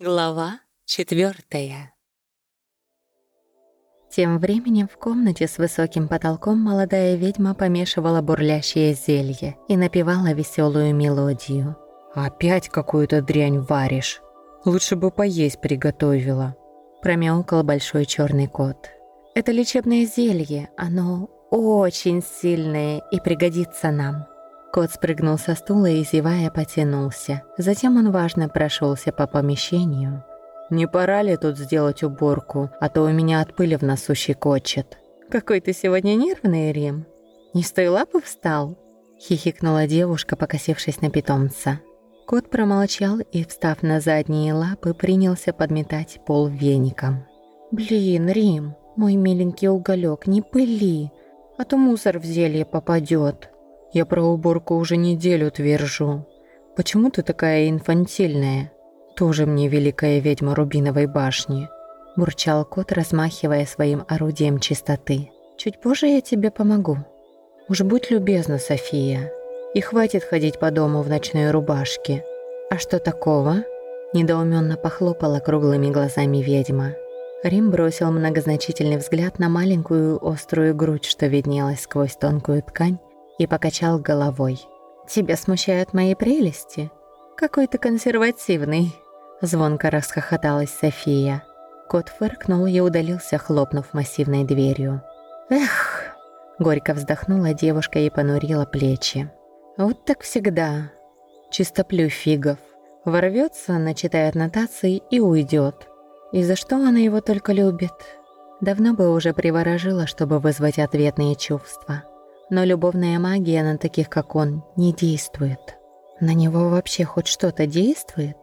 Глава четвертая. Тем временем в комнате с высоким потолком молодая ведьма помешивала бурлящее зелье и напевала веселую мелодию. «Опять какую-то дрянь варишь. Лучше бы поесть приготовила», — промяукал большой черный кот. «Это лечебное зелье, оно очень сильное и пригодится нам». Кот спрыгнул со стула и, зевая, потянулся. Затем он важно прошелся по помещению. «Не пора ли тут сделать уборку, а то у меня от пыли в носу щекочет». «Какой ты сегодня нервный, Рим. Не с той лапы встал?» Хихикнула девушка, покосившись на питомца. Кот промолчал и, встав на задние лапы, принялся подметать пол веником. «Блин, Рим, мой миленький уголек, не пыли, а то мусор в зелье попадет. Я про уборку уже неделю твержу. Почему ты такая инфантильная? Тоже мне великая ведьма Рубиновой башни. Бурчал кот, размахивая своим орудием чистоты. Чуть позже я тебе помогу. Уж будь любезна, София. И хватит ходить по дому в ночной рубашке. А что такого? Недоуменно похлопала круглыми глазами ведьма. Рим бросил многозначительный взгляд на маленькую острую грудь, что виднелась сквозь тонкую ткань, и покачал головой. «Тебя смущают мои прелести? Какой ты консервативный!» Звонко расхохоталась София. Кот фыркнул и удалился, хлопнув массивной дверью. «Эх!» Горько вздохнула девушка и понурила плечи. «Вот так всегда. Чистоплю фигов. Ворвется, начитает нотации и уйдет. И за что она его только любит? Давно бы уже приворожила, чтобы вызвать ответные чувства. Но любовная магия на таких, как он, не действует. На него вообще хоть что-то действует?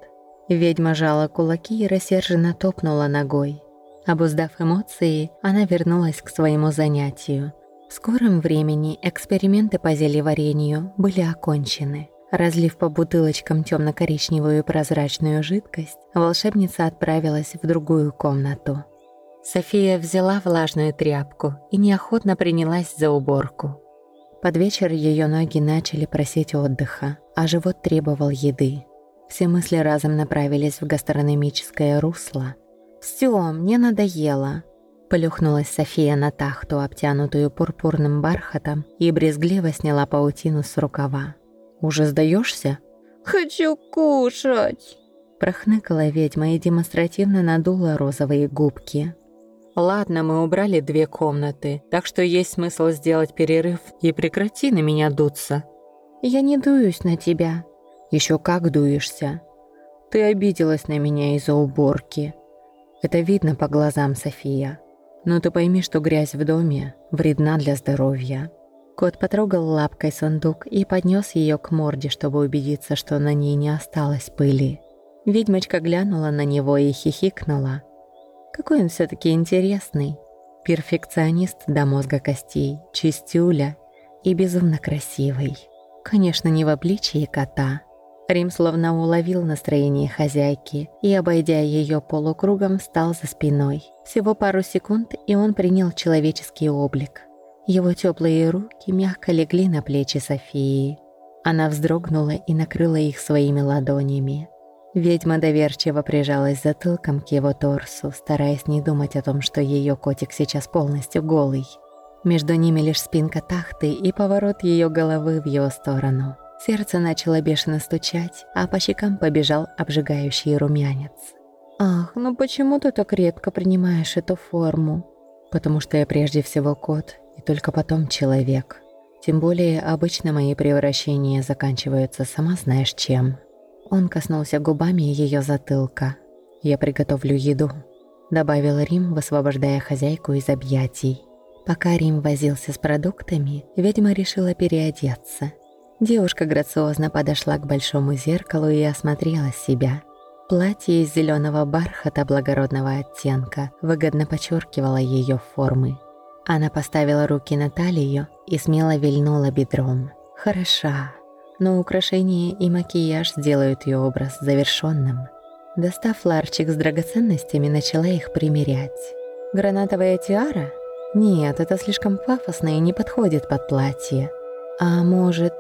Ведьма жала кулаки и рассерженно топнула ногой. Обуздав эмоции, она вернулась к своему занятию. В скором времени эксперименты по зельеварению были окончены. Разлив по бутылочкам темно-коричневую прозрачную жидкость, волшебница отправилась в другую комнату. София взяла влажную тряпку и неохотно принялась за уборку. Под вечер ее ноги начали просить отдыха, а живот требовал еды. Все мысли разом направились в гастрономическое русло. «Всё, мне надоело!» Плюхнулась София на тахту, обтянутую пурпурным бархатом, и брезгливо сняла паутину с рукава. «Уже сдаешься? «Хочу кушать!» Прохныкала ведьма и демонстративно надула розовые губки. Ладно, мы убрали две комнаты, так что есть смысл сделать перерыв и прекрати на меня дуться. Я не дуюсь на тебя. Еще как дуешься. Ты обиделась на меня из-за уборки. Это видно по глазам, София. Но ты пойми, что грязь в доме вредна для здоровья. Кот потрогал лапкой сундук и поднес ее к морде, чтобы убедиться, что на ней не осталось пыли. Ведьмочка глянула на него и хихикнула. Какой он все-таки интересный. Перфекционист до мозга костей, чистюля и безумно красивый. Конечно, не в обличии кота. Рим словно уловил настроение хозяйки и, обойдя ее полукругом, встал за спиной. Всего пару секунд, и он принял человеческий облик. Его теплые руки мягко легли на плечи Софии. Она вздрогнула и накрыла их своими ладонями. Ведьма доверчиво прижалась затылком к его торсу, стараясь не думать о том, что ее котик сейчас полностью голый. Между ними лишь спинка тахты и поворот ее головы в его сторону. Сердце начало бешено стучать, а по щекам побежал обжигающий румянец. «Ах, ну почему ты так редко принимаешь эту форму?» «Потому что я прежде всего кот, и только потом человек. Тем более обычно мои превращения заканчиваются сама знаешь чем». Он коснулся губами ее затылка. «Я приготовлю еду», — добавил Рим, высвобождая хозяйку из объятий. Пока Рим возился с продуктами, ведьма решила переодеться. Девушка грациозно подошла к большому зеркалу и осмотрела себя. Платье из зеленого бархата благородного оттенка выгодно подчеркивало ее формы. Она поставила руки на талию и смело вильнула бедром. «Хороша, но украшения и макияж сделают ее образ завершенным. Достав ларчик с драгоценностями, начала их примерять. Гранатовая тиара? Нет, это слишком пафосно и не подходит под платье. А может,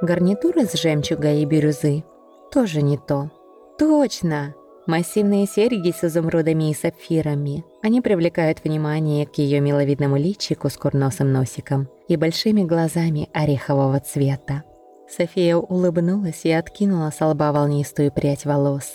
гарнитура с жемчуга и бирюзы? Тоже не то. Точно! Массивные серьги с изумрудами и сапфирами. Они привлекают внимание к ее миловидному личику с курносым носиком и большими глазами орехового цвета. София улыбнулась и откинула с лба волнистую прядь волос.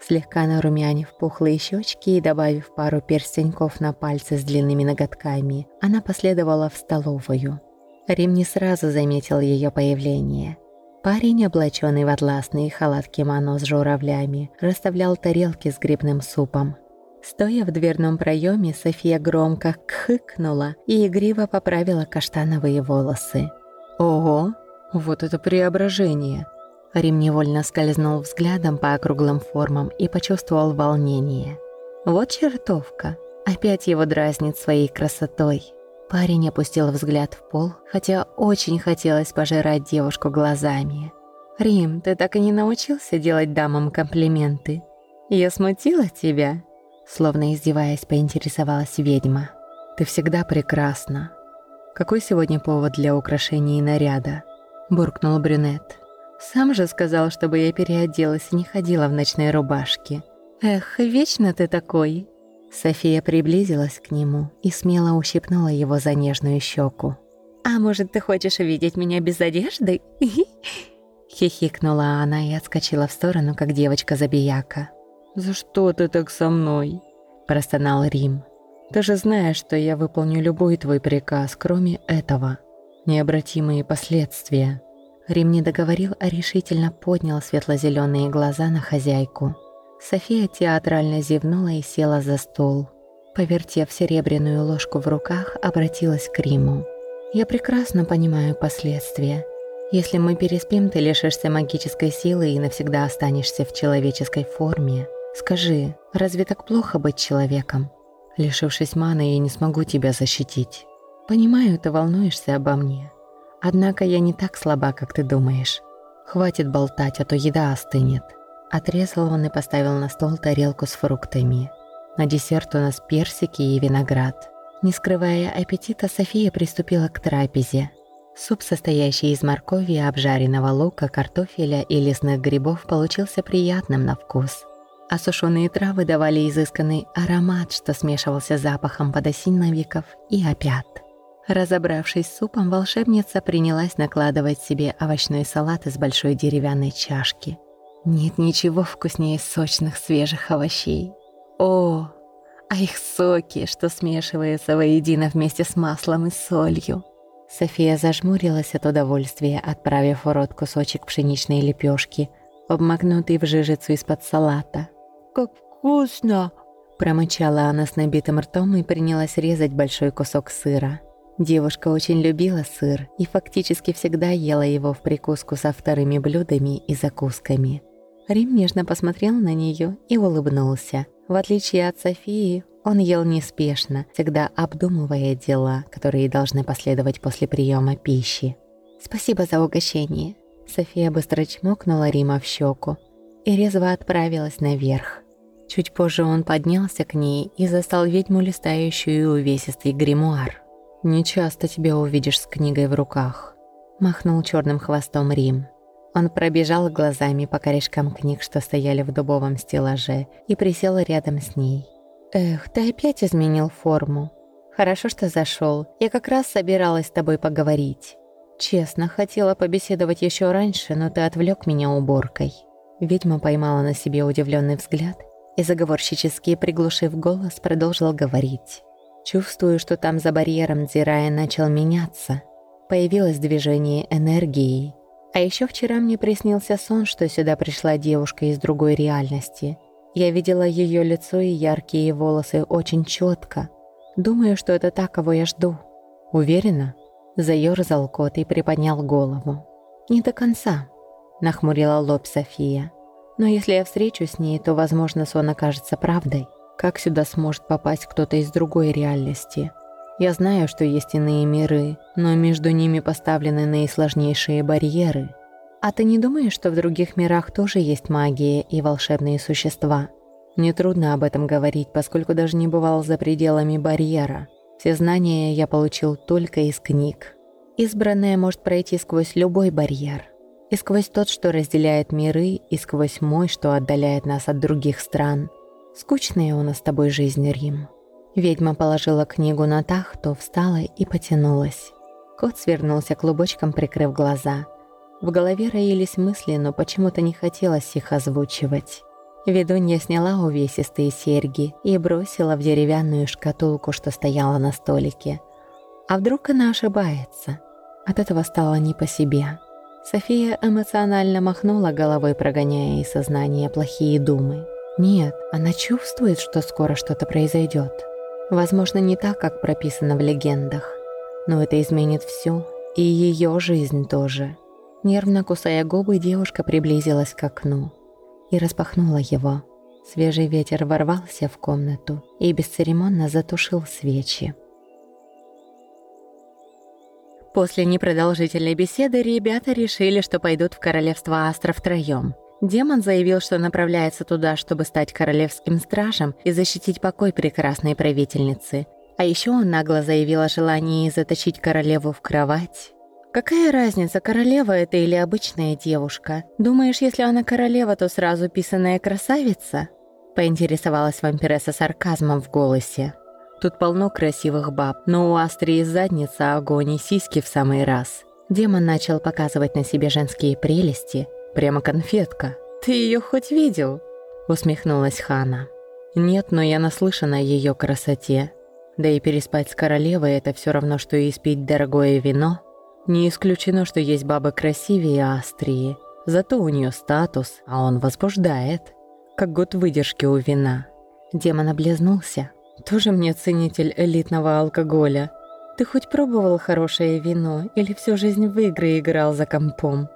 Слегка нарумянив пухлые щечки и добавив пару перстеньков на пальцы с длинными ноготками, она последовала в столовую. Рим не сразу заметил ее появление – Парень, облаченный в атласный халат кимоно с журавлями, расставлял тарелки с грибным супом. Стоя в дверном проеме, София громко кхыкнула и игриво поправила каштановые волосы. «Ого, вот это преображение!» Рим невольно скользнул взглядом по округлым формам и почувствовал волнение. «Вот чертовка! Опять его дразнит своей красотой!» Парень опустил взгляд в пол, хотя очень хотелось пожирать девушку глазами. «Рим, ты так и не научился делать дамам комплименты? Я смутила тебя?» Словно издеваясь, поинтересовалась ведьма. «Ты всегда прекрасна. Какой сегодня повод для украшения и наряда?» Буркнул брюнет. «Сам же сказал, чтобы я переоделась и не ходила в ночной рубашке. Эх, вечно ты такой!» София приблизилась к нему и смело ущипнула его за нежную щеку. «А может, ты хочешь видеть меня без одежды?» Хихикнула она и отскочила в сторону, как девочка-забияка. «За что ты так со мной?» Простонал Рим. «Ты же знаешь, что я выполню любой твой приказ, кроме этого. Необратимые последствия». Рим не договорил, а решительно поднял светло-зеленые глаза на хозяйку. София театрально зевнула и села за стол. Повертев серебряную ложку в руках, обратилась к Риму. «Я прекрасно понимаю последствия. Если мы переспим, ты лишишься магической силы и навсегда останешься в человеческой форме. Скажи, разве так плохо быть человеком? Лишившись маны, я не смогу тебя защитить. Понимаю, ты волнуешься обо мне. Однако я не так слаба, как ты думаешь. Хватит болтать, а то еда остынет». Отрезал он и поставил на стол тарелку с фруктами. На десерт у нас персики и виноград. Не скрывая аппетита, София приступила к трапезе. Суп, состоящий из моркови, обжаренного лука, картофеля и лесных грибов, получился приятным на вкус. А сушеные травы давали изысканный аромат, что смешивался с запахом подосиновиков и опят. Разобравшись с супом, волшебница принялась накладывать себе овощной салат из большой деревянной чашки – нет ничего вкуснее сочных свежих овощей. О, а их соки, что смешиваются воедино вместе с маслом и солью. София зажмурилась от удовольствия, отправив в рот кусочек пшеничной лепешки, обмакнутый в жижицу из-под салата. «Как вкусно!» Промычала она с набитым ртом и принялась резать большой кусок сыра. Девушка очень любила сыр и фактически всегда ела его в прикуску со вторыми блюдами и закусками. Рим нежно посмотрел на нее и улыбнулся. В отличие от Софии, он ел неспешно, всегда обдумывая дела, которые должны последовать после приема пищи. «Спасибо за угощение». София быстро чмокнула Рима в щеку и резво отправилась наверх. Чуть позже он поднялся к ней и застал ведьму, листающую увесистый гримуар. «Не часто тебя увидишь с книгой в руках», — махнул черным хвостом Рим. Он пробежал глазами по корешкам книг, что стояли в дубовом стеллаже, и присел рядом с ней. «Эх, ты опять изменил форму. Хорошо, что зашел. Я как раз собиралась с тобой поговорить. Честно, хотела побеседовать еще раньше, но ты отвлек меня уборкой». Ведьма поймала на себе удивленный взгляд и, заговорщически приглушив голос, продолжил говорить. Чувствую, что там за барьером Дзирая начал меняться. Появилось движение энергии, а еще вчера мне приснился сон, что сюда пришла девушка из другой реальности. Я видела ее лицо и яркие волосы очень четко. Думаю, что это та, кого я жду. Уверена? Заерзал кот и приподнял голову. Не до конца, нахмурила лоб София. Но если я встречу с ней, то, возможно, сон окажется правдой. Как сюда сможет попасть кто-то из другой реальности? Я знаю, что есть иные миры, но между ними поставлены наисложнейшие барьеры. А ты не думаешь, что в других мирах тоже есть магия и волшебные существа? Нетрудно об этом говорить, поскольку даже не бывал за пределами барьера. Все знания я получил только из книг. Избранная может пройти сквозь любой барьер. И сквозь тот, что разделяет миры, и сквозь мой, что отдаляет нас от других стран. Скучная у нас с тобой жизнь, Рим. Ведьма положила книгу на тахту, встала и потянулась. Кот свернулся клубочком, прикрыв глаза. В голове роились мысли, но почему-то не хотелось их озвучивать. Ведунья сняла увесистые серьги и бросила в деревянную шкатулку, что стояла на столике. А вдруг она ошибается? От этого стало не по себе. София эмоционально махнула головой, прогоняя из сознания плохие думы. Нет, она чувствует, что скоро что-то произойдет. Возможно, не так, как прописано в легендах. Но это изменит все, и ее жизнь тоже. Нервно кусая губы, девушка приблизилась к окну и распахнула его. Свежий ветер ворвался в комнату и бесцеремонно затушил свечи. После непродолжительной беседы ребята решили, что пойдут в королевство Астра втроём. Демон заявил, что направляется туда, чтобы стать королевским стражем и защитить покой прекрасной правительницы. А еще он нагло заявил о желании заточить королеву в кровать. Какая разница, королева это или обычная девушка? Думаешь, если она королева, то сразу писаная красавица? Поинтересовалась вампиресса сарказмом в голосе. Тут полно красивых баб, но у Астрии задница, огонь и сиськи в самый раз. Демон начал показывать на себе женские прелести. Прямо конфетка. «Ты ее хоть видел?» Усмехнулась Хана. «Нет, но я наслышана о ее красоте. Да и переспать с королевой – это все равно, что и испить дорогое вино – не исключено, что есть бабы красивее Астрии, зато у нее статус, а он возбуждает, как год выдержки у вина. Демон облизнулся. Тоже мне ценитель элитного алкоголя. Ты хоть пробовал хорошее вино или всю жизнь в игры играл за компом?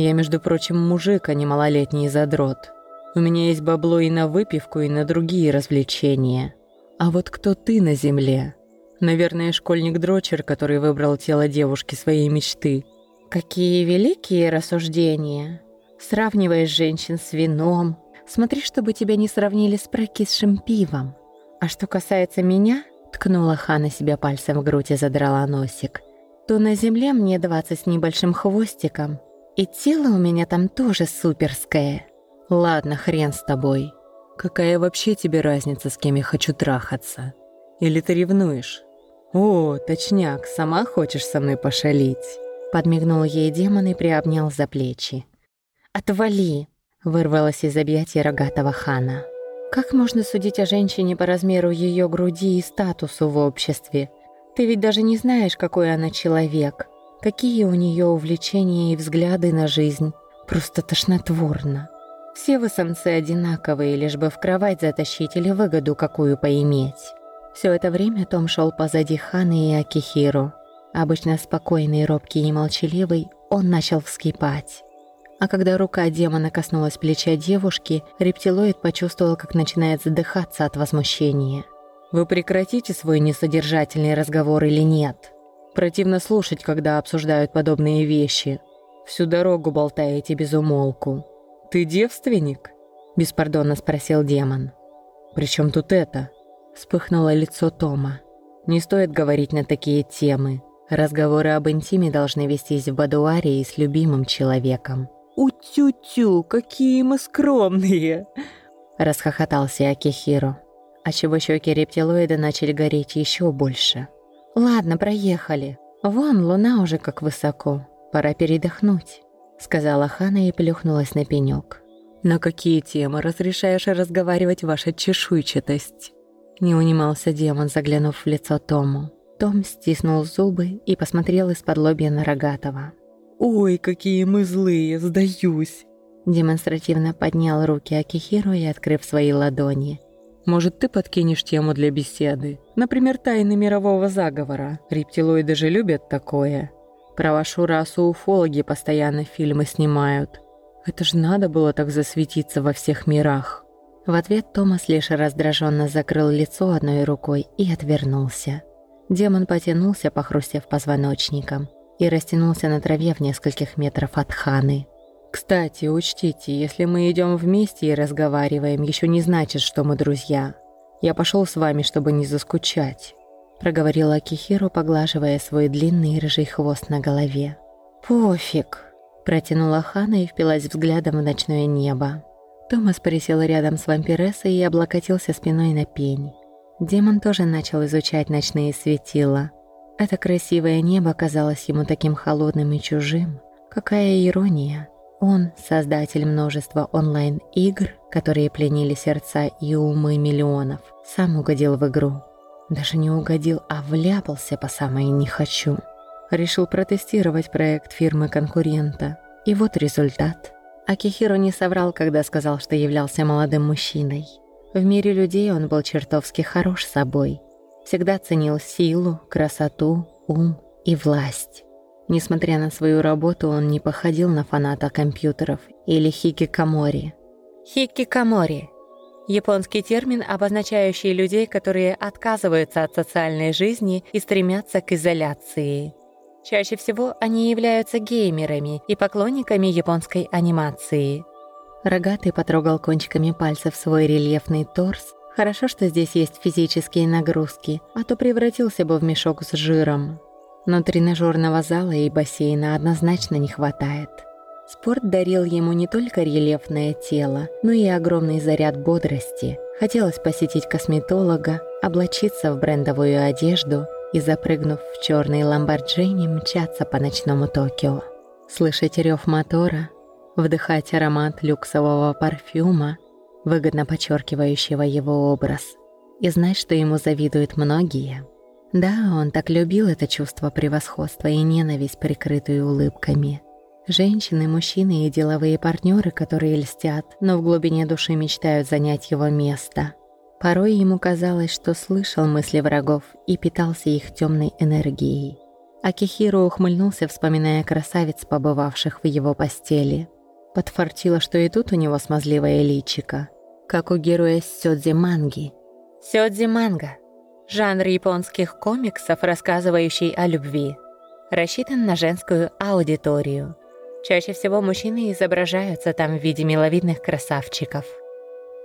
Я, между прочим, мужик, а не малолетний задрот. У меня есть бабло и на выпивку, и на другие развлечения. А вот кто ты на земле? Наверное, школьник-дрочер, который выбрал тело девушки своей мечты. Какие великие рассуждения. Сравниваешь женщин с вином. Смотри, чтобы тебя не сравнили с прокисшим пивом. А что касается меня, ткнула Хана себя пальцем в грудь и задрала носик, то на земле мне двадцать с небольшим хвостиком, и тело у меня там тоже суперское. Ладно, хрен с тобой. Какая вообще тебе разница, с кем я хочу трахаться? Или ты ревнуешь? «О, точняк, сама хочешь со мной пошалить?» Подмигнул ей демон и приобнял за плечи. «Отвали!» — вырвалась из объятий рогатого хана. «Как можно судить о женщине по размеру ее груди и статусу в обществе? Ты ведь даже не знаешь, какой она человек, какие у нее увлечения и взгляды на жизнь. Просто тошнотворно. Все вы самцы одинаковые, лишь бы в кровать затащить или выгоду какую поиметь». Все это время Том шел позади Ханы и Акихиру. Обычно спокойный, робкий и молчаливый, он начал вскипать. А когда рука демона коснулась плеча девушки, рептилоид почувствовал, как начинает задыхаться от возмущения. «Вы прекратите свой несодержательный разговор или нет? Противно слушать, когда обсуждают подобные вещи. Всю дорогу болтаете без умолку. Ты девственник?» – беспардонно спросил демон. «При чем тут это?» Вспыхнуло лицо Тома. Не стоит говорить на такие темы. Разговоры об интиме должны вестись в бадуаре и с любимым человеком. «У-тю-тю, какие мы скромные!» Расхохотался Акихиро, отчего щеки рептилоида начали гореть еще больше. «Ладно, проехали. Вон, луна уже как высоко. Пора передохнуть», — сказала Хана и плюхнулась на пенек. «На какие темы разрешаешь разговаривать ваша чешуйчатость?» Не унимался демон, заглянув в лицо Тому. Том стиснул зубы и посмотрел из-под лобья на Рогатого. «Ой, какие мы злые, сдаюсь!» Демонстративно поднял руки Акихиру и открыв свои ладони. «Может, ты подкинешь тему для беседы? Например, тайны мирового заговора. Рептилоиды же любят такое. Про вашу расу уфологи постоянно фильмы снимают. Это ж надо было так засветиться во всех мирах». В ответ Томас лишь раздраженно закрыл лицо одной рукой и отвернулся. Демон потянулся, похрустев позвоночником, и растянулся на траве в нескольких метров от Ханы. «Кстати, учтите, если мы идем вместе и разговариваем, еще не значит, что мы друзья. Я пошел с вами, чтобы не заскучать», — проговорила Акихиру, поглаживая свой длинный рыжий хвост на голове. «Пофиг», Протянула Хана и впилась взглядом в ночное небо. Томас присел рядом с вампирессой и облокотился спиной на пень. Демон тоже начал изучать ночные светила. Это красивое небо казалось ему таким холодным и чужим. Какая ирония. Он, создатель множества онлайн-игр, которые пленили сердца и умы миллионов, сам угодил в игру. Даже не угодил, а вляпался по самое «не хочу». Решил протестировать проект фирмы-конкурента. И вот результат. Акихиро не соврал, когда сказал, что являлся молодым мужчиной. В мире людей он был чертовски хорош собой. Всегда ценил силу, красоту, ум и власть. Несмотря на свою работу, он не походил на фаната компьютеров или хикикамори. Хикикамори – японский термин, обозначающий людей, которые отказываются от социальной жизни и стремятся к изоляции. Чаще всего они являются геймерами и поклонниками японской анимации. Рогатый потрогал кончиками пальцев свой рельефный торс. Хорошо, что здесь есть физические нагрузки, а то превратился бы в мешок с жиром. Но тренажерного зала и бассейна однозначно не хватает. Спорт дарил ему не только рельефное тело, но и огромный заряд бодрости. Хотелось посетить косметолога, облачиться в брендовую одежду и, запрыгнув в черный ламборджини, мчаться по ночному Токио. Слышать рев мотора, вдыхать аромат люксового парфюма, выгодно подчеркивающего его образ, и знать, что ему завидуют многие – да, он так любил это чувство превосходства и ненависть, прикрытую улыбками. Женщины, мужчины и деловые партнеры, которые льстят, но в глубине души мечтают занять его место. Порой ему казалось, что слышал мысли врагов и питался их темной энергией. Акихиро ухмыльнулся, вспоминая красавиц, побывавших в его постели. Подфартило, что и тут у него смазливое личико, как у героя Сёдзи Манги. Сёдзи Манга Жанр японских комиксов, рассказывающий о любви. Рассчитан на женскую аудиторию. Чаще всего мужчины изображаются там в виде миловидных красавчиков.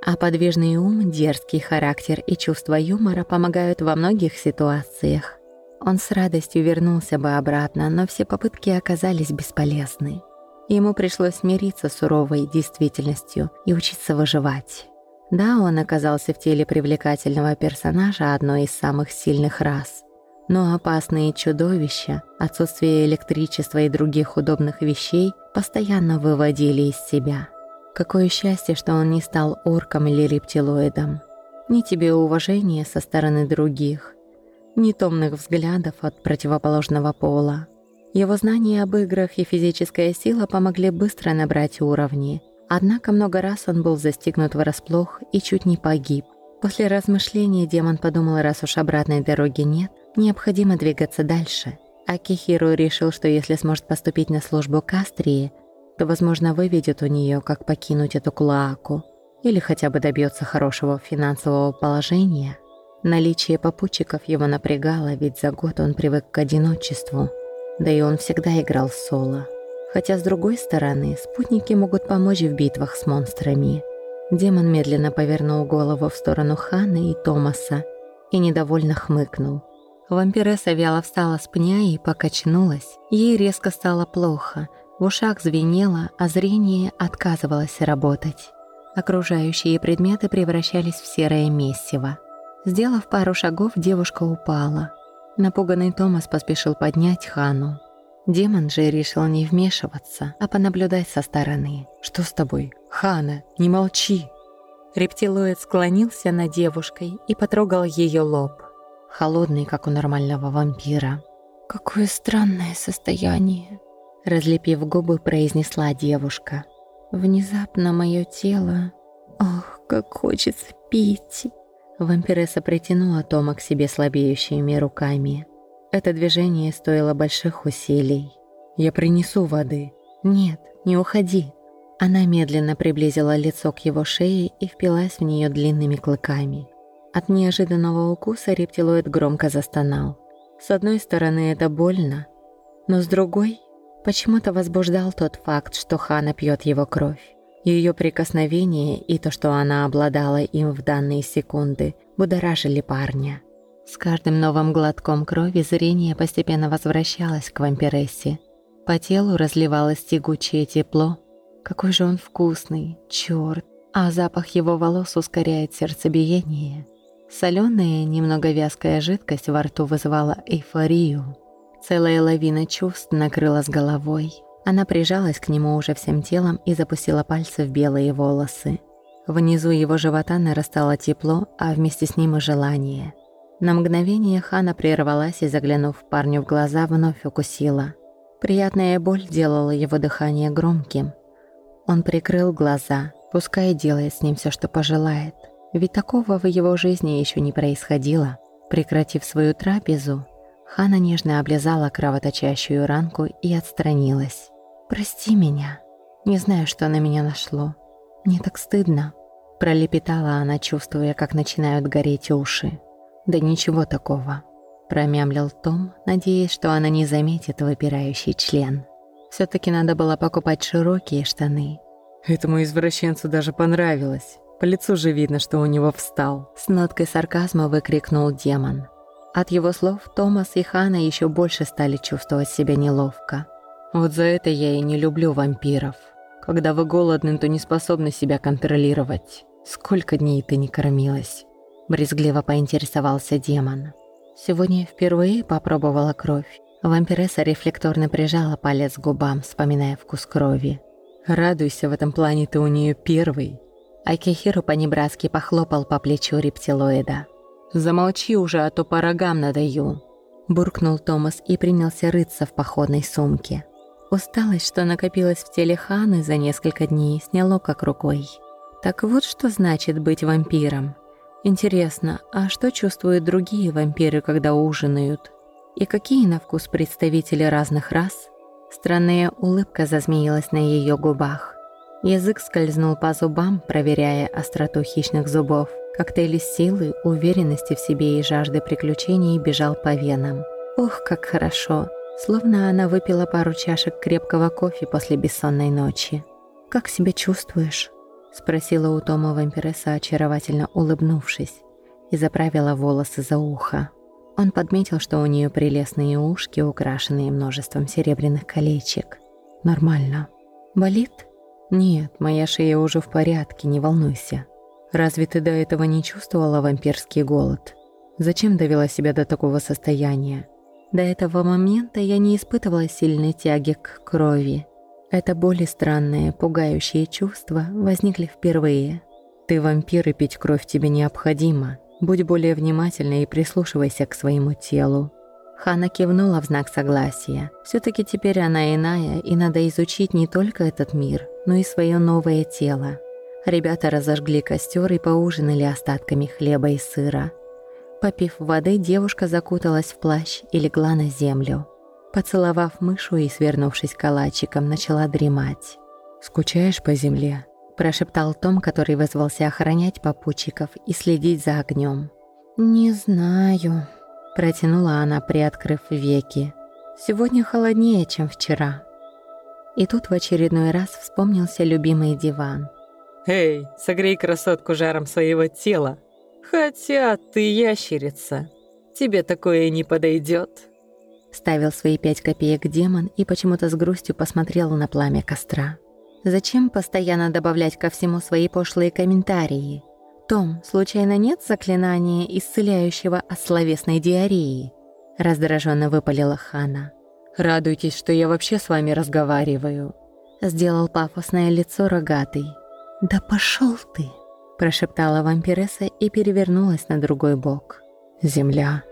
А подвижный ум, дерзкий характер и чувство юмора помогают во многих ситуациях. Он с радостью вернулся бы обратно, но все попытки оказались бесполезны. Ему пришлось смириться с суровой действительностью и учиться выживать. Да, он оказался в теле привлекательного персонажа одной из самых сильных рас. Но опасные чудовища, отсутствие электричества и других удобных вещей постоянно выводили из себя. Какое счастье, что он не стал орком или рептилоидом. Ни тебе уважения со стороны других, ни томных взглядов от противоположного пола. Его знания об играх и физическая сила помогли быстро набрать уровни – Однако много раз он был застигнут врасплох и чуть не погиб. После размышления демон подумал, раз уж обратной дороги нет, необходимо двигаться дальше. Акихиру решил, что если сможет поступить на службу к Астрии, то, возможно, выведет у нее, как покинуть эту Кулааку, или хотя бы добьется хорошего финансового положения. Наличие попутчиков его напрягало, ведь за год он привык к одиночеству, да и он всегда играл соло. Хотя, с другой стороны, спутники могут помочь в битвах с монстрами. Демон медленно повернул голову в сторону Ханы и Томаса и недовольно хмыкнул. Вампиресса вяло встала с пня и покачнулась. Ей резко стало плохо, в ушах звенело, а зрение отказывалось работать. Окружающие предметы превращались в серое месиво. Сделав пару шагов, девушка упала. Напуганный Томас поспешил поднять Хану. Демон же решил не вмешиваться, а понаблюдать со стороны. «Что с тобой? Хана, не молчи!» Рептилоид склонился над девушкой и потрогал ее лоб. Холодный, как у нормального вампира. «Какое странное состояние!» Разлепив губы, произнесла девушка. «Внезапно мое тело... Ох, как хочется пить!» Вампиресса притянула Тома к себе слабеющими руками. Это движение стоило больших усилий. «Я принесу воды». «Нет, не уходи». Она медленно приблизила лицо к его шее и впилась в нее длинными клыками. От неожиданного укуса рептилоид громко застонал. С одной стороны, это больно, но с другой почему-то возбуждал тот факт, что Хана пьет его кровь. Ее прикосновение и то, что она обладала им в данные секунды, будоражили парня. С каждым новым глотком крови зрение постепенно возвращалось к вампирессе. По телу разливалось тягучее тепло. Какой же он вкусный, чёрт. А запах его волос ускоряет сердцебиение. Соленая, немного вязкая жидкость во рту вызывала эйфорию. Целая лавина чувств накрыла с головой. Она прижалась к нему уже всем телом и запустила пальцы в белые волосы. Внизу его живота нарастало тепло, а вместе с ним и желание. На мгновение Хана прервалась и, заглянув парню в глаза, вновь укусила. Приятная боль делала его дыхание громким. Он прикрыл глаза, пускай делает с ним все, что пожелает. Ведь такого в его жизни еще не происходило. Прекратив свою трапезу, Хана нежно облизала кровоточащую ранку и отстранилась. «Прости меня. Не знаю, что на меня нашло. Мне так стыдно». Пролепетала она, чувствуя, как начинают гореть уши. «Да ничего такого», — промямлил Том, надеясь, что она не заметит выпирающий член. все таки надо было покупать широкие штаны. Этому извращенцу даже понравилось. По лицу же видно, что у него встал. С ноткой сарказма выкрикнул демон. От его слов Томас и Хана еще больше стали чувствовать себя неловко. Вот за это я и не люблю вампиров. Когда вы голодны, то не способны себя контролировать. Сколько дней ты не кормилась? Брезгливо поинтересовался демон. Сегодня впервые попробовала кровь. Вампиресса рефлекторно прижала палец к губам, вспоминая вкус крови. Радуйся, в этом плане ты у нее первый. Акихиру по-небратски похлопал по плечу рептилоида. «Замолчи уже, а то по рогам надаю!» Буркнул Томас и принялся рыться в походной сумке. Усталость, что накопилась в теле Ханы за несколько дней, сняло как рукой. Так вот что значит быть вампиром. Интересно, а что чувствуют другие вампиры, когда ужинают? И какие на вкус представители разных рас? Странная улыбка зазмеилась на ее губах. Язык скользнул по зубам, проверяя остроту хищных зубов. Коктейль силы, уверенности в себе и жажды приключений бежал по венам. Ох, как хорошо! Словно она выпила пару чашек крепкого кофе после бессонной ночи. «Как себя чувствуешь?» Спросила у Тома вампиресса, очаровательно улыбнувшись, и заправила волосы за ухо. Он подметил, что у нее прелестные ушки, украшенные множеством серебряных колечек. «Нормально. Болит?» «Нет, моя шея уже в порядке, не волнуйся. Разве ты до этого не чувствовала вампирский голод? Зачем довела себя до такого состояния? До этого момента я не испытывала сильной тяги к крови. Это более странные, пугающие чувства возникли впервые. Ты вампир, и пить кровь тебе необходимо. Будь более внимательна и прислушивайся к своему телу. Хана кивнула в знак согласия. все таки теперь она иная, и надо изучить не только этот мир, но и свое новое тело. Ребята разожгли костер и поужинали остатками хлеба и сыра. Попив воды, девушка закуталась в плащ и легла на землю. Поцеловав мышу и свернувшись калачиком, начала дремать. «Скучаешь по земле?» – прошептал Том, который вызвался охранять попутчиков и следить за огнем. «Не знаю», – протянула она, приоткрыв веки. «Сегодня холоднее, чем вчера». И тут в очередной раз вспомнился любимый диван. «Эй, согрей красотку жаром своего тела. Хотя ты ящерица. Тебе такое не подойдет. Ставил свои пять копеек демон и почему-то с грустью посмотрел на пламя костра. Зачем постоянно добавлять ко всему свои пошлые комментарии? Том, случайно нет заклинания, исцеляющего от словесной диареи? Раздраженно выпалила Хана. «Радуйтесь, что я вообще с вами разговариваю», сделал пафосное лицо рогатый. «Да пошел ты!» прошептала вампиресса и перевернулась на другой бок. «Земля!»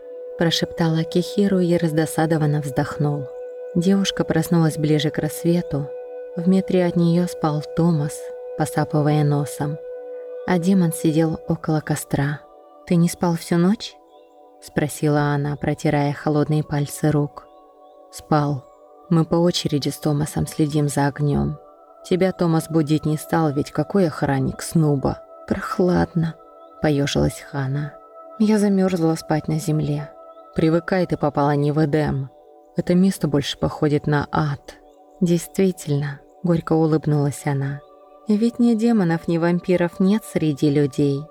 Прошептала Кихиру и раздосадованно вздохнул. Девушка проснулась ближе к рассвету. В метре от нее спал Томас, посапывая носом, а демон сидел около костра. «Ты не спал всю ночь?» спросила она, протирая холодные пальцы рук. «Спал. Мы по очереди с Томасом следим за огнем. Тебя Томас будить не стал, ведь какой охранник Снуба?» «Прохладно», — поежилась Хана. «Я замерзла спать на земле». «Привыкай, ты попала не в Эдем. Это место больше походит на ад». «Действительно», — горько улыбнулась она. «Ведь ни демонов, ни вампиров нет среди людей».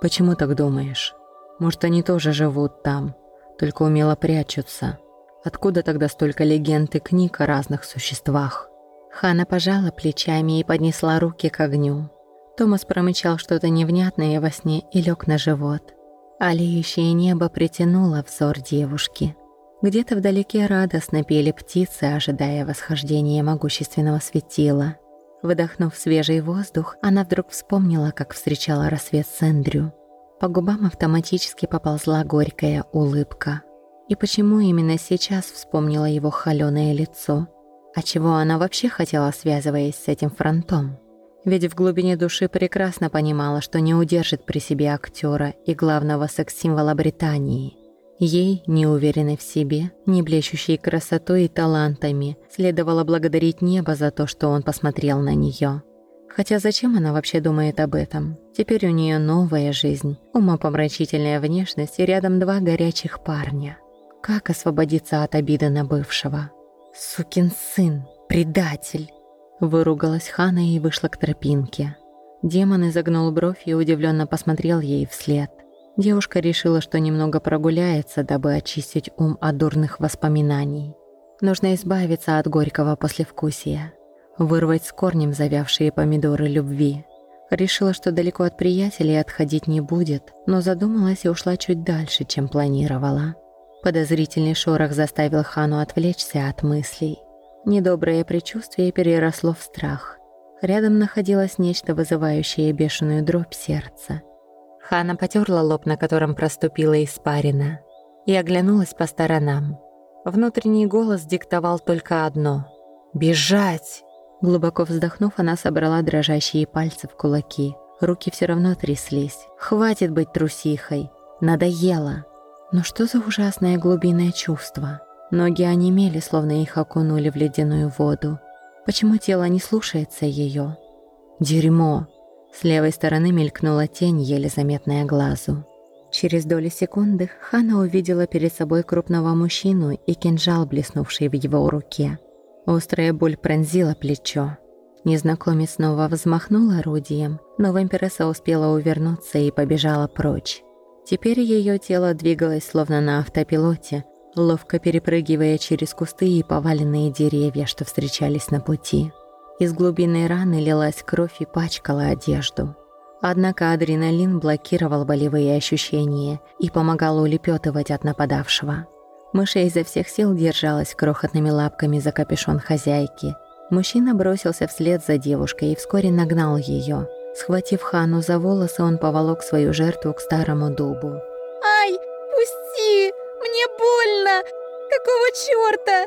«Почему так думаешь? Может, они тоже живут там, только умело прячутся. Откуда тогда столько легенд и книг о разных существах? Хана пожала плечами и поднесла руки к огню. Томас промычал что-то невнятное во сне и лег на живот. Алеющее небо притянуло взор девушки. Где-то вдалеке радостно пели птицы, ожидая восхождения могущественного светила. Выдохнув свежий воздух, она вдруг вспомнила, как встречала рассвет с Эндрю. По губам автоматически поползла горькая улыбка. И почему именно сейчас вспомнила его холёное лицо? А чего она вообще хотела, связываясь с этим фронтом? Ведь в глубине души прекрасно понимала, что не удержит при себе актера и главного секс-символа Британии. Ей, неуверенной в себе, не блещущей красотой и талантами, следовало благодарить небо за то, что он посмотрел на нее. Хотя зачем она вообще думает об этом? Теперь у нее новая жизнь, умопомрачительная внешность и рядом два горячих парня. Как освободиться от обиды на бывшего? «Сукин сын! Предатель!» Выругалась Хана и вышла к тропинке. Демон изогнул бровь и удивленно посмотрел ей вслед. Девушка решила, что немного прогуляется, дабы очистить ум от дурных воспоминаний. Нужно избавиться от горького послевкусия. Вырвать с корнем завявшие помидоры любви. Решила, что далеко от приятелей отходить не будет, но задумалась и ушла чуть дальше, чем планировала. Подозрительный шорох заставил Хану отвлечься от мыслей. Недоброе предчувствие переросло в страх. Рядом находилось нечто, вызывающее бешеную дробь сердца. Хана потерла лоб, на котором проступила испарина, и оглянулась по сторонам. Внутренний голос диктовал только одно — «Бежать!». Глубоко вздохнув, она собрала дрожащие пальцы в кулаки. Руки все равно тряслись. «Хватит быть трусихой! Надоело!» Но что за ужасное глубинное чувство? Ноги онемели, словно их окунули в ледяную воду. Почему тело не слушается ее? Дерьмо! С левой стороны мелькнула тень, еле заметная глазу. Через доли секунды Хана увидела перед собой крупного мужчину и кинжал, блеснувший в его руке. Острая боль пронзила плечо. Незнакомец снова взмахнул орудием, но вампиресса успела увернуться и побежала прочь. Теперь ее тело двигалось словно на автопилоте, ловко перепрыгивая через кусты и поваленные деревья, что встречались на пути. Из глубины раны лилась кровь и пачкала одежду. Однако адреналин блокировал болевые ощущения и помогал улепетывать от нападавшего. Мышей изо всех сил держалась крохотными лапками за капюшон хозяйки. Мужчина бросился вслед за девушкой и вскоре нагнал ее – Схватив Хану за волосы, он поволок свою жертву к старому дубу. Чёрта?»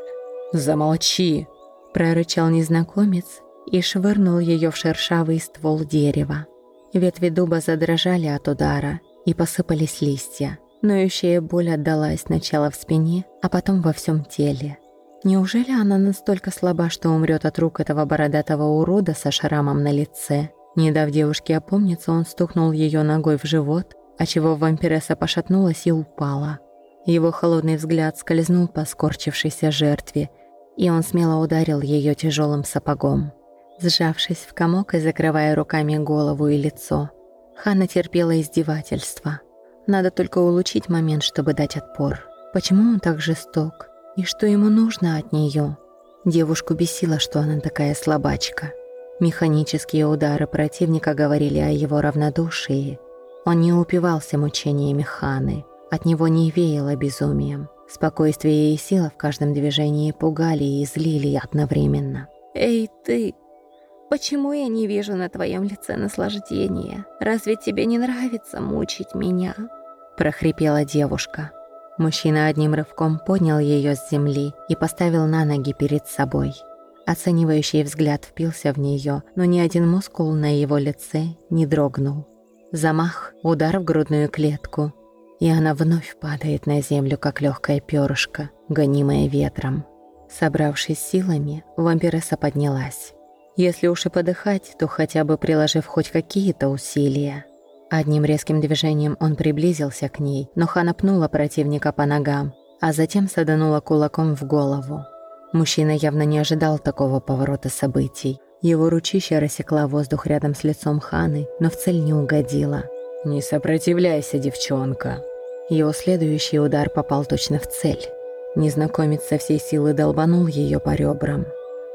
«Замолчи!» – прорычал незнакомец и швырнул ее в шершавый ствол дерева. Ветви дуба задрожали от удара и посыпались листья. Ноющая боль отдалась сначала в спине, а потом во всем теле. Неужели она настолько слаба, что умрет от рук этого бородатого урода со шрамом на лице? Не дав девушке опомниться, он стукнул ее ногой в живот, отчего вампиресса пошатнулась и упала. Его холодный взгляд скользнул по скорчившейся жертве, и он смело ударил ее тяжелым сапогом. Сжавшись в комок и закрывая руками голову и лицо, Ханна терпела издевательство. Надо только улучшить момент, чтобы дать отпор. Почему он так жесток? И что ему нужно от нее? Девушку бесило, что она такая слабачка. Механические удары противника говорили о его равнодушии. Он не упивался мучениями Ханы. От него не веяло безумием. Спокойствие и сила в каждом движении пугали и злили одновременно. «Эй, ты! Почему я не вижу на твоем лице наслаждения? Разве тебе не нравится мучить меня?» прохрипела девушка. Мужчина одним рывком поднял ее с земли и поставил на ноги перед собой. Оценивающий взгляд впился в нее, но ни один мускул на его лице не дрогнул. Замах, удар в грудную клетку, и она вновь падает на землю, как легкое перышко, гонимое ветром. Собравшись силами, вампиресса поднялась. Если уж и подыхать, то хотя бы приложив хоть какие-то усилия. Одним резким движением он приблизился к ней, но Хана пнула противника по ногам, а затем саданула кулаком в голову. Мужчина явно не ожидал такого поворота событий. Его ручища рассекла воздух рядом с лицом Ханы, но в цель не угодила. «Не сопротивляйся, девчонка!» Его следующий удар попал точно в цель. Незнакомец со всей силы долбанул ее по ребрам.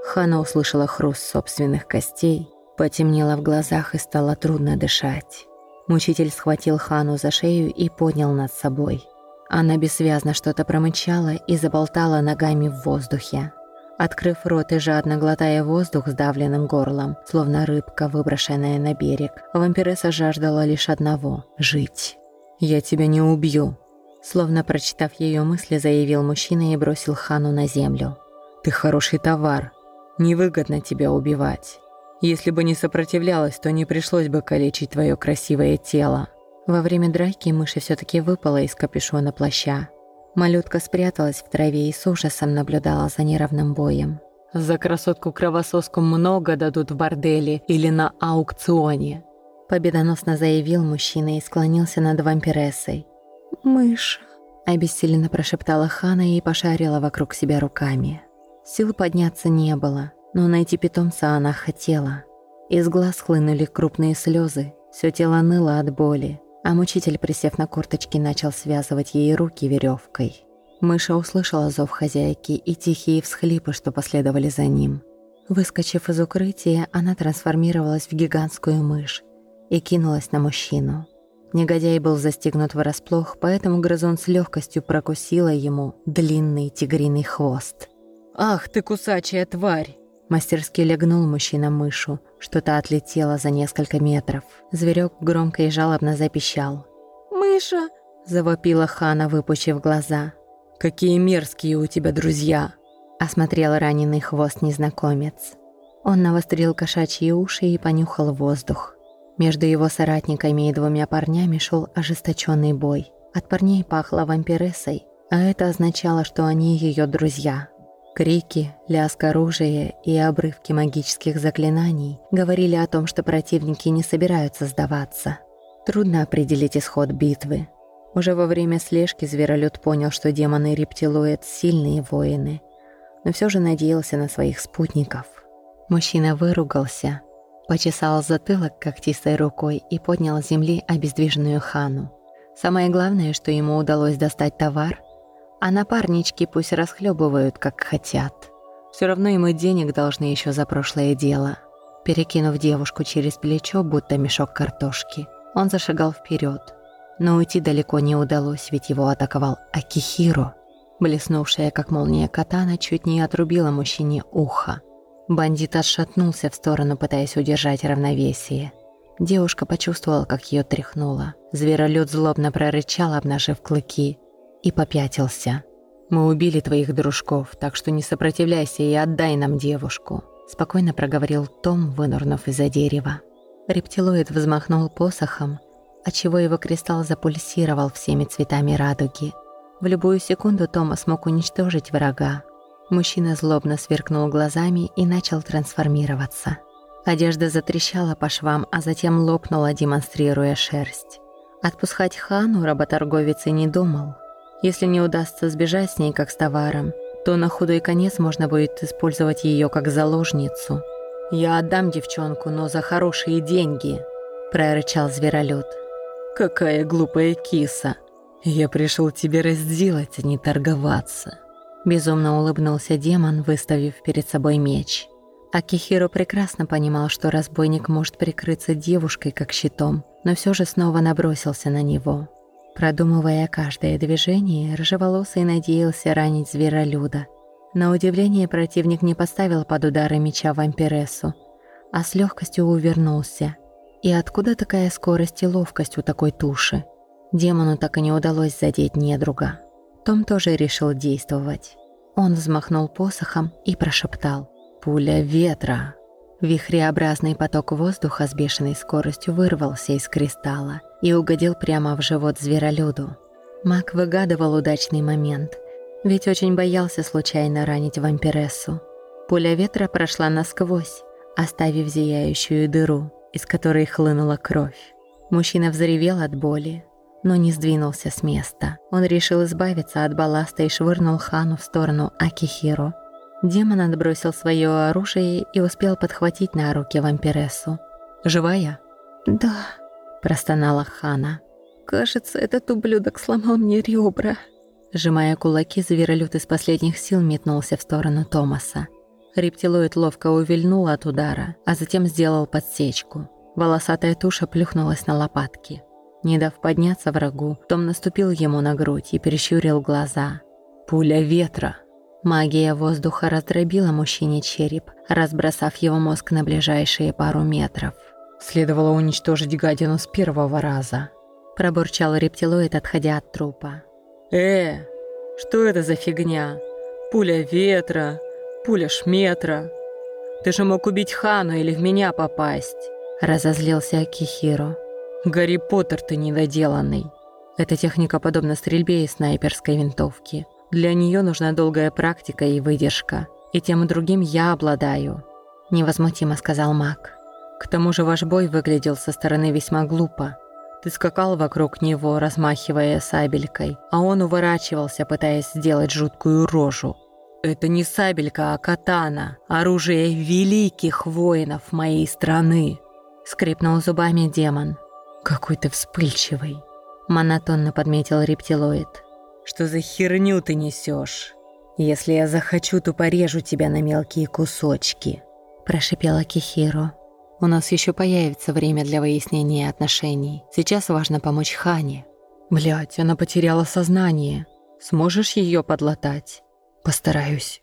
Хана услышала хруст собственных костей, потемнело в глазах и стало трудно дышать. Мучитель схватил Хану за шею и поднял над собой. Она бессвязно что-то промычала и заболтала ногами в воздухе. Открыв рот и жадно глотая воздух сдавленным горлом, словно рыбка, выброшенная на берег, вампиресса жаждала лишь одного — жить. «Я тебя не убью», Словно прочитав ее мысли, заявил мужчина и бросил Хану на землю. «Ты хороший товар. Невыгодно тебя убивать. Если бы не сопротивлялась, то не пришлось бы калечить твое красивое тело». Во время драки мыши все таки выпала из капюшона плаща. Малютка спряталась в траве и с ужасом наблюдала за неравным боем. «За красотку-кровососку много дадут в борделе или на аукционе», победоносно заявил мужчина и склонился над вампирессой. «Мышь», — обессиленно прошептала Хана и пошарила вокруг себя руками. Сил подняться не было, но найти питомца она хотела. Из глаз хлынули крупные слезы, все тело ныло от боли, а мучитель, присев на корточки, начал связывать ей руки веревкой. Мыша услышала зов хозяйки и тихие всхлипы, что последовали за ним. Выскочив из укрытия, она трансформировалась в гигантскую мышь и кинулась на мужчину. Негодяй был застигнут врасплох, поэтому грызун с легкостью прокусила ему длинный тигриный хвост. «Ах ты, кусачая тварь!» Мастерски легнул мужчина мышу. Что-то отлетело за несколько метров. Зверек громко и жалобно запищал. «Мыша!» – завопила Хана, выпучив глаза. «Какие мерзкие у тебя друзья!» – осмотрел раненый хвост незнакомец. Он навострил кошачьи уши и понюхал воздух. Между его соратниками и двумя парнями шел ожесточенный бой. От парней пахло вампирессой, а это означало, что они ее друзья. Крики, лязг оружия и обрывки магических заклинаний говорили о том, что противники не собираются сдаваться. Трудно определить исход битвы. Уже во время слежки Зверолюд понял, что демоны рептилоид – сильные воины, но все же надеялся на своих спутников. Мужчина выругался – Почесал затылок когтистой рукой и поднял с земли обездвиженную хану. Самое главное, что ему удалось достать товар, а напарнички пусть расхлебывают, как хотят. Все равно ему денег должны еще за прошлое дело. Перекинув девушку через плечо, будто мешок картошки, он зашагал вперед. Но уйти далеко не удалось, ведь его атаковал Акихиро. Блеснувшая, как молния катана, чуть не отрубила мужчине ухо. Бандит отшатнулся в сторону, пытаясь удержать равновесие. Девушка почувствовала, как ее тряхнуло. Зверолюд злобно прорычал, обнажив клыки, и попятился. «Мы убили твоих дружков, так что не сопротивляйся и отдай нам девушку», спокойно проговорил Том, вынырнув из-за дерева. Рептилоид взмахнул посохом, отчего его кристалл запульсировал всеми цветами радуги. В любую секунду Тома смог уничтожить врага, Мужчина злобно сверкнул глазами и начал трансформироваться. Одежда затрещала по швам, а затем лопнула, демонстрируя шерсть. Отпускать Хану работорговец и не думал. Если не удастся сбежать с ней, как с товаром, то на худой конец можно будет использовать ее как заложницу. «Я отдам девчонку, но за хорошие деньги», – прорычал зверолюд. «Какая глупая киса! Я пришел тебе разделать, а не торговаться». Безумно улыбнулся демон, выставив перед собой меч. Акихиро прекрасно понимал, что разбойник может прикрыться девушкой как щитом, но все же снова набросился на него. Продумывая каждое движение, рыжеволосый надеялся ранить зверолюда. На удивление противник не поставил под удары меча вампирессу, а с легкостью увернулся. И откуда такая скорость и ловкость у такой туши? Демону так и не удалось задеть недруга. Том тоже решил действовать. Он взмахнул посохом и прошептал «Пуля ветра». Вихреобразный поток воздуха с бешеной скоростью вырвался из кристалла и угодил прямо в живот зверолюду. Маг выгадывал удачный момент, ведь очень боялся случайно ранить вампирессу. Пуля ветра прошла насквозь, оставив зияющую дыру, из которой хлынула кровь. Мужчина взревел от боли, но не сдвинулся с места. Он решил избавиться от балласта и швырнул Хану в сторону Акихиро. Демон отбросил свое оружие и успел подхватить на руки вампирессу. «Живая?» «Да», – простонала Хана. «Кажется, этот ублюдок сломал мне ребра». Сжимая кулаки, зверолюд из последних сил метнулся в сторону Томаса. Рептилоид ловко увильнул от удара, а затем сделал подсечку. Волосатая туша плюхнулась на лопатки. Не дав подняться врагу, Том наступил ему на грудь и перещурил глаза. «Пуля ветра!» Магия воздуха раздробила мужчине череп, разбросав его мозг на ближайшие пару метров. Следовало уничтожить гадину с первого раза. Пробурчал рептилоид, отходя от трупа. «Э, что это за фигня? Пуля ветра, пуля шметра. Ты же мог убить Хану или в меня попасть!» Разозлился Акихиро. «Гарри Поттер ты недоделанный!» Эта техника подобна стрельбе из снайперской винтовки. Для нее нужна долгая практика и выдержка. И тем и другим я обладаю. Невозмутимо сказал маг. К тому же ваш бой выглядел со стороны весьма глупо. Ты скакал вокруг него, размахивая сабелькой, а он уворачивался, пытаясь сделать жуткую рожу. «Это не сабелька, а катана, оружие великих воинов моей страны!» Скрипнул зубами демон. «Какой ты вспыльчивый!» Монотонно подметил рептилоид. «Что за херню ты несешь? Если я захочу, то порежу тебя на мелкие кусочки», прошипела Кихиро. У нас еще появится время для выяснения отношений. Сейчас важно помочь Хане. Блять, она потеряла сознание. Сможешь ее подлатать? Постараюсь.